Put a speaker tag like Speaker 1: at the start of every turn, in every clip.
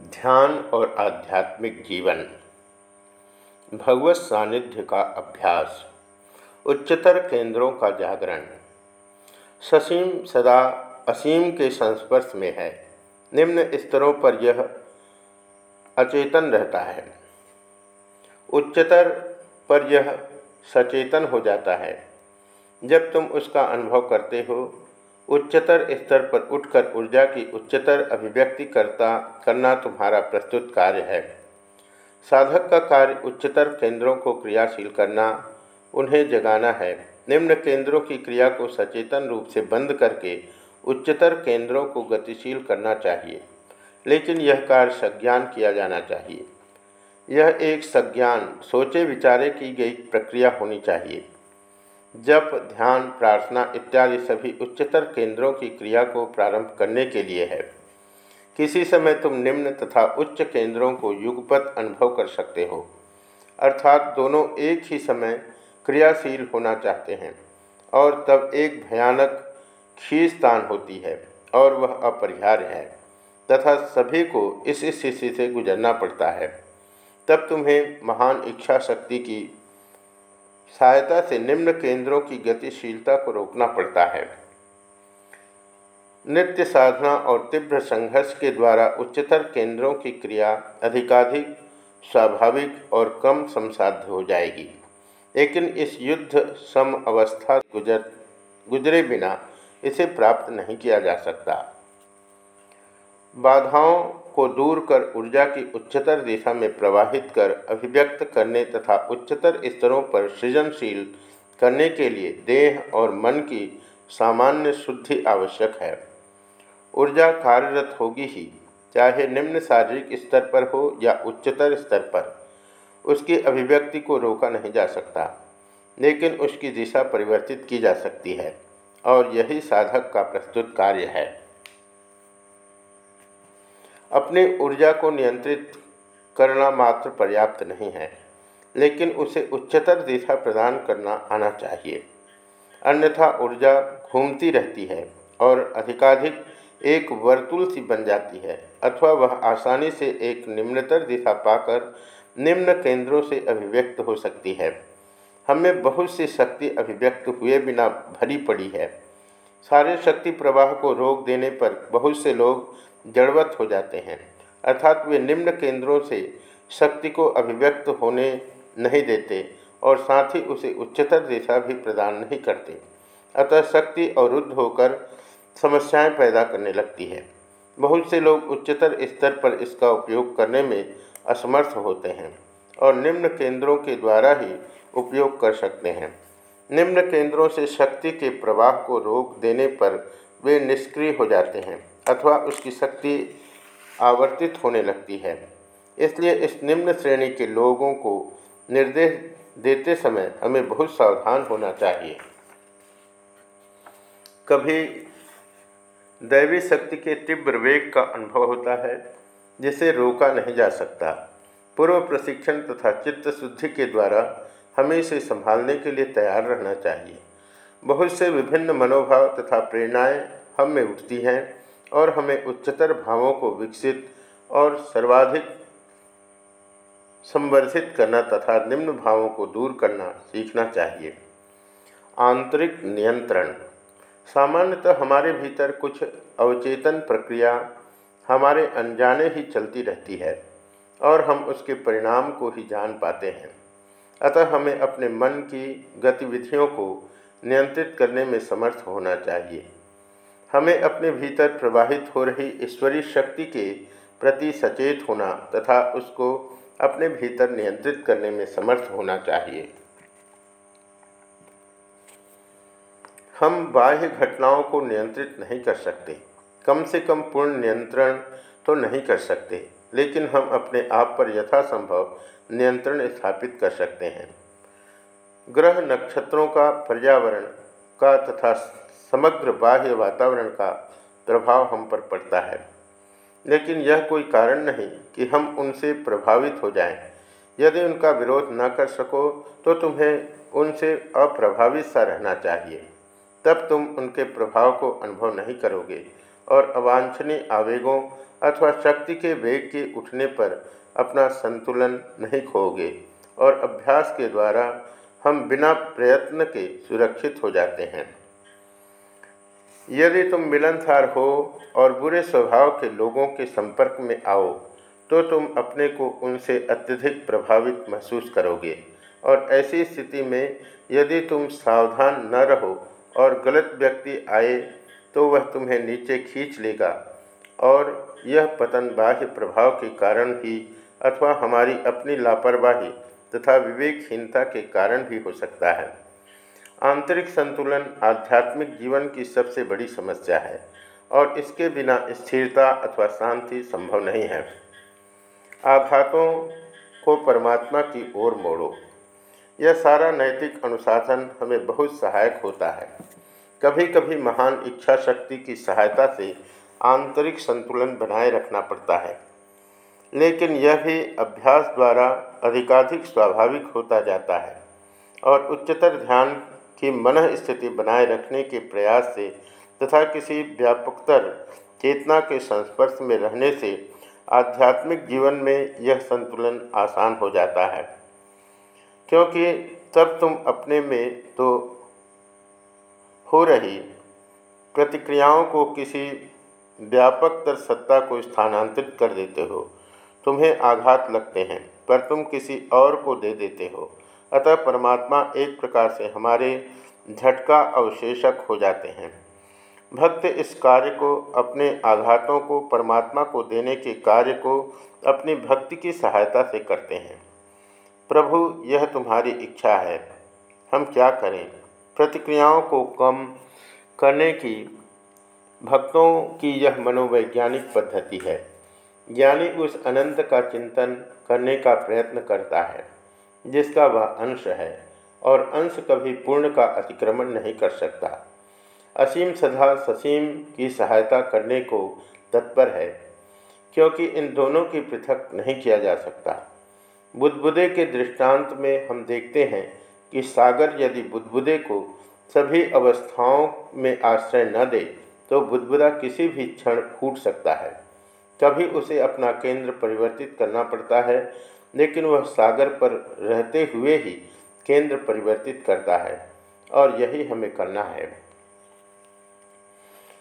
Speaker 1: ध्यान और आध्यात्मिक जीवन। भगवत सानिध्य का अभ्यास, उच्चतर केंद्रों का जागरण। ससीम सदा असीम के संस्पर्श में है। निम्न स्तरों पर यह अचेतन रहता है। उच्चतर पर यह सचेतन हो जाता है। जब तुम उसका अनुभव करते हो उच्चतर स्तर पर उठकर ऊर्जा की उच्चतर अभिव्यक्ति करता, करना तुम्हारा प्रस्तुत कार्य है। साधक का कार्य उच्चतर केंद्रों को क्रियाशील करना, उन्हें जगाना है। निम्न केंद्रों की क्रिया को सचेतन रूप से बंद करके उच्चतर केंद्रों को गतिशील करना चाहिए। लेकिन यह कार्य संज्ञान किया जाना चाहिए। यह एक संज्ञान सोचे विचारे की गई प्रक्रिया होनी चाहिए। जप, ध्यान, प्रार्थना इत्यादि सभी उच्चतर केंद्रों की क्रिया को प्रारंभ करने के लिए है। किसी समय तुम निम्न तथा उच्च केंद्रों को युगपत अनुभव कर सकते हो। अर्थात दोनों एक ही समय क्रियाशील होना चाहते हैं और तब एक भयानक खींचतान होती है और वह अपरिहार्य है तथा सभी को इस स्थिति से गुजरना पड़ता है। तब तुम्हें महान इच्छा शक्ति की सहायता से निम्न केंद्रों की गतिशीलता को रोकना पड़ता है। नित्य साधना और तीव्र संघर्ष के द्वारा उच्चतर केंद्रों की क्रिया अधिकाधिक, स्वाभाविक और कम समसाध्य हो जाएगी। लेकिन इस युद्ध सम अवस्था गुजर, गुजरे बिना इसे प्राप्त नहीं किया जा सकता। बाधाओं को दूर कर ऊर्जा की उच्चतर दिशा में प्रवाहित कर अभिव्यक्त करने तथा उच्चतर स्तरों पर सृजनशील करने के लिए देह और मन की सामान्य शुद्धि आवश्यक है। ऊर्जा कार्यरत होगी ही, चाहे निम्न शारीरिक स्तर पर हो या उच्चतर स्तर पर, उसकी अभिव्यक्ति को रोका नहीं जा सकता, लेकिन उसकी दिशा परिवर्तित की जा सकती है, और यही साधक का प्रस्तुत कार्य है। अपनी ऊर्जा को नियंत्रित करना मात्र पर्याप्त नहीं है, लेकिन उसे उच्चतर दिशा प्रदान करना आना चाहिए। अन्यथा ऊर्जा घूमती रहती है और अधिकाधिक एक वर्तुल सी बन जाती है, अथवा वह आसानी से एक निम्नतर दिशा पाकर निम्न केंद्रों से अभिव्यक्त हो सकती है। हमें बहुत सी शक्ति अभिव्यक्त हुए बिना भरी पड़ी है। सारे शक्ति प्रवाह को रोक देने पर बहुत से लोग जड़वत हो जाते हैं। अर्थात वे निम्न केंद्रों से शक्ति को अभिव्यक्त होने नहीं देते और साथ ही उसे उच्चतर दिशा भी प्रदान नहीं करते। अतः शक्ति अवरुद्ध होकर समस्याएँ पैदा करने लगती है। बहुत से लोग उच्चतर स्तर पर इसका उपयोग करने में असमर्थ होते हैं और निम्न केंद्रों के द्वारा ही उपयोग कर सकते हैं। निम्न केंद्रों से शक्ति के प्रवाह को रोक देने पर वे निष्क्रिय हो जाते हैं। अथवा उसकी शक्ति आवर्तित होने लगती है। इसलिए इस निम्न श्रेणी के लोगों को निर्देश देते समय हमें बहुत सावधान होना चाहिए। कभी दैवी शक्ति के तीव्र वेग का अनुभव होता है, जिसे रोका नहीं जा सकता। पूर्व प्रशिक्षण तथा चित्त शुद्धि के द्वारा हमें इसे संभालने के लिए तैयार रहना चाहिए। बहुत से विभिन्न मनोभाव तथा प्रेरणाएँ हम में उठती हैं। और हमें उच्चतर भावों को विकसित और सर्वाधिक संवर्धित करना तथा निम्न भावों को दूर करना सीखना चाहिए। आंतरिक नियंत्रण। सामान्यतः हमारे भीतर कुछ अवचेतन प्रक्रिया हमारे अनजाने ही चलती रहती है और हम उसके परिणाम को ही जान पाते हैं। अतः हमें अपने मन की गतिविधियों को नियंत्रित करने में समर्थ होना चाहिए। हमें अपने भीतर प्रवाहित हो रही ईश्वरीय शक्ति के प्रति सचेत होना तथा उसको अपने भीतर नियंत्रित करने में समर्थ होना चाहिए। हम बाह्य घटनाओं को नियंत्रित नहीं कर सकते। कम से कम पूर्ण नियंत्रण तो नहीं कर सकते, लेकिन हम अपने आप पर यथासंभव नियंत्रण स्थापित कर सकते हैं। ग्रह नक्षत्रों का पर्यावरण का तथा समग्र बाह्य वातावरण का प्रभाव हम पर पड़ता है। लेकिन यह कोई कारण नहीं कि हम उनसे प्रभावित हो जाएँ। यदि उनका विरोध न कर सको तो तुम्हें उनसे अप्रभावित सा रहना चाहिए। तब तुम उनके प्रभाव को अनुभव नहीं करोगे और अवांछनीय आवेगों अथवा शक्ति के वेग के उठने पर अपना संतुलन नहीं खोगे और अभ्यास के द्वारा हम बिना प्रयत्न के सुरक्षित हो जाते हैं। यदि तुम मिलनसार हो और बुरे स्वभाव के लोगों के संपर्क में आओ तो तुम अपने को उनसे अत्यधिक प्रभावित महसूस करोगे। और ऐसी स्थिति में यदि तुम सावधान न रहो और गलत व्यक्ति आए तो वह तुम्हें नीचे खींच लेगा। और यह पतन बाह्य प्रभाव के कारण ही अथवा हमारी अपनी लापरवाही तथा विवेकहीनता के कारण भी हो सकता है। आंतरिक संतुलन आध्यात्मिक जीवन की सबसे बड़ी समस्या है और इसके बिना स्थिरता अथवा शांति संभव नहीं है। आघातों को परमात्मा की ओर मोड़ो। यह सारा नैतिक अनुशासन हमें बहुत सहायक होता है। कभी कभी महान इच्छा शक्ति की सहायता से आंतरिक संतुलन बनाए रखना पड़ता है। लेकिन यह भी अभ्यास द्वारा अधिकाधिक स्वाभाविक होता जाता है और उच्चतर ध्यान की मन स्थिति बनाए रखने के प्रयास से तथा किसी व्यापकतर चेतना के संस्पर्श में रहने से आध्यात्मिक जीवन में यह संतुलन आसान हो जाता है। क्योंकि तब तुम अपने में तो हो रही प्रतिक्रियाओं को किसी व्यापकतर सत्ता को स्थानांतरित कर देते हो। तुम्हें आघात लगते हैं, पर तुम किसी और को दे देते हो। अतः परमात्मा एक प्रकार से हमारे झटका अवशेषक हो जाते हैं। भक्त इस कार्य को, अपने आघातों को, परमात्मा को देने के कार्य को, अपनी भक्ति की सहायता से करते हैं। प्रभु, यह तुम्हारी इच्छा है। हम क्या करें? प्रतिक्रियाओं को कम करने की, भक्तों की यह मनोवैज्ञानिक पद्धति है। ज्ञानी उस अनंत का चिंतन करने का प्रयत्न करता है। जिसका वह अंश है, और अंश कभी पूर्ण का अतिक्रमण नहीं कर सकता। असीम सदा ससीम की सहायता करने को तत्पर है, क्योंकि इन दोनों की पृथक नहीं किया जा सकता। बुद्धबुदे के दृष्टांत में हम देखते हैं कि सागर यदि बुद्धबुदे को सभी अवस्थाओं में आश्रय न दे तो बुद्धबुदा किसी भी क्षण फूट सकता है। कभी उसे अपना केंद्र परिवर्तित करना पड़ता है लेकिन वह सागर पर रहते हुए ही केंद्र परिवर्तित करता है और यही हमें करना है।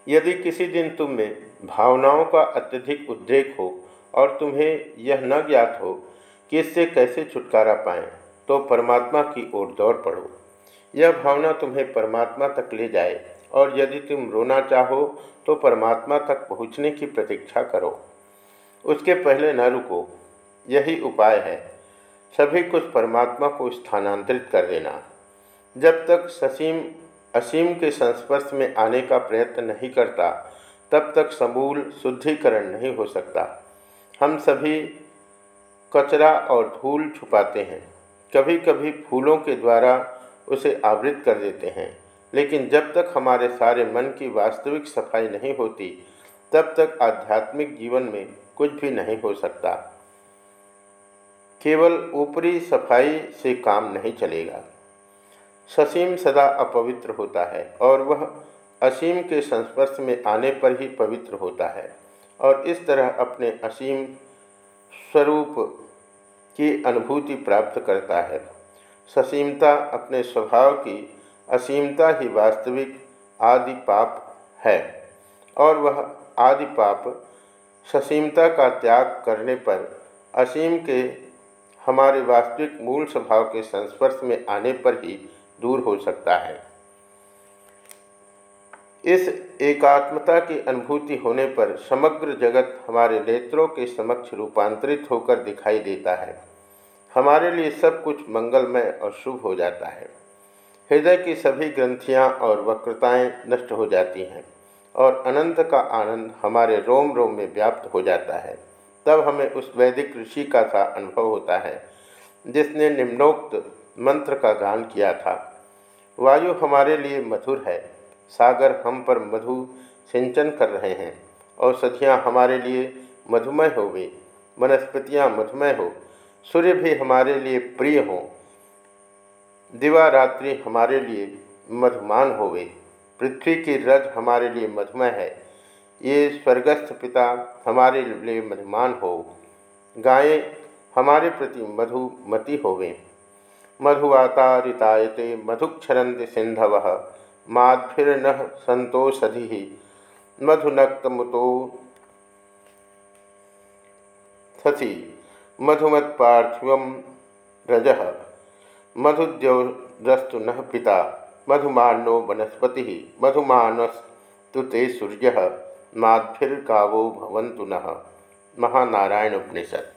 Speaker 1: यदि किसी दिन तुम में भावनाओं का अत्यधिक उद्रेक हो और तुम्हें यह न ज्ञात हो कि इससे कैसे छुटकारा पाएँ, तो परमात्मा की ओर दौड़ पड़ो। यह भावना तुम्हें परमात्मा तक ले जाए और यदि तुम रोना चाहो तो परमात्मा तक पहुँचने की प्रतीक्षा करो। उसके पहले न रुको। यही उपाय है। सभी कुछ परमात्मा को स्थानांतरित कर देना। जब तक ससीम, असीम के संस्पर्श में आने का प्रयत्न नहीं करता, तब तक समूल शुद्धिकरण नहीं हो सकता। हम सभी कचरा और धूल छुपाते हैं। कभी कभी फूलों के द्वारा उसे आवृत कर देते हैं। लेकिन जब तक हमारे सारे मन की वास्तविक सफ़ाई नहीं होती, तब तक आध्यात्मिक जीवन में कुछ भी नहीं हो सकता। केवल ऊपरी सफ़ाई से काम नहीं चलेगा। ससीम सदा अपवित्र होता है और वह असीम के संस्पर्श में आने पर ही पवित्र होता है और इस तरह अपने असीम स्वरूप की अनुभूति प्राप्त करता है। ससीमता अपने स्वभाव की असीमता ही वास्तविक आदि पाप है और वह आदि पाप ससीमता का त्याग करने पर असीम के हमारे वास्तविक मूल स्वभाव के संस्पर्श में आने पर ही दूर हो सकता है। इस एकात्मता की अनुभूति होने पर समग्र जगत हमारे नेत्रों के समक्ष रूपांतरित होकर दिखाई देता है। हमारे लिए सब कुछ मंगलमय और शुभ हो जाता है। हृदय की सभी ग्रंथियाँ और वक्रताएँ नष्ट हो जाती हैं और अनंत का आनंद हमारे रोम रोम में व्याप्त हो जाता है। तब हमें उस वैदिक ऋषि का सा अनुभव होता है, जिसने निम्नोक्त मंत्र का गान किया था। वायु हमारे लिए मधुर है, सागर हम पर मधु सिंचन कर रहे हैं, औषधियाँ हमारे लिए मधुमय हो गई, वनस्पतियाँ मधुमय हो, सूर्य भी हमारे लिए प्रिय हों, दिवा रात्रि हमारे लिए मधुमान हो गई, पृथ्वी की रज हमारे लिए मधुमय है ये स्वर्गस्थ पिता हमारे लिए मधुमान हो। गायें हमारे प्रति मधुमती होवें। मधुवाता ऋतायते मधुक्षरंत सिंधव माध्भिर्न संतोषधि मधुनक्तमुतो ससी। मधुमत्पार्थिव रज। मधुद्यौरस्तु न पिता। मधुमानो वनस्पति। मधुमानस्तु ते सूर्य। माध्भिर्गावो भवन्तु नः। महानारायण उपनिषद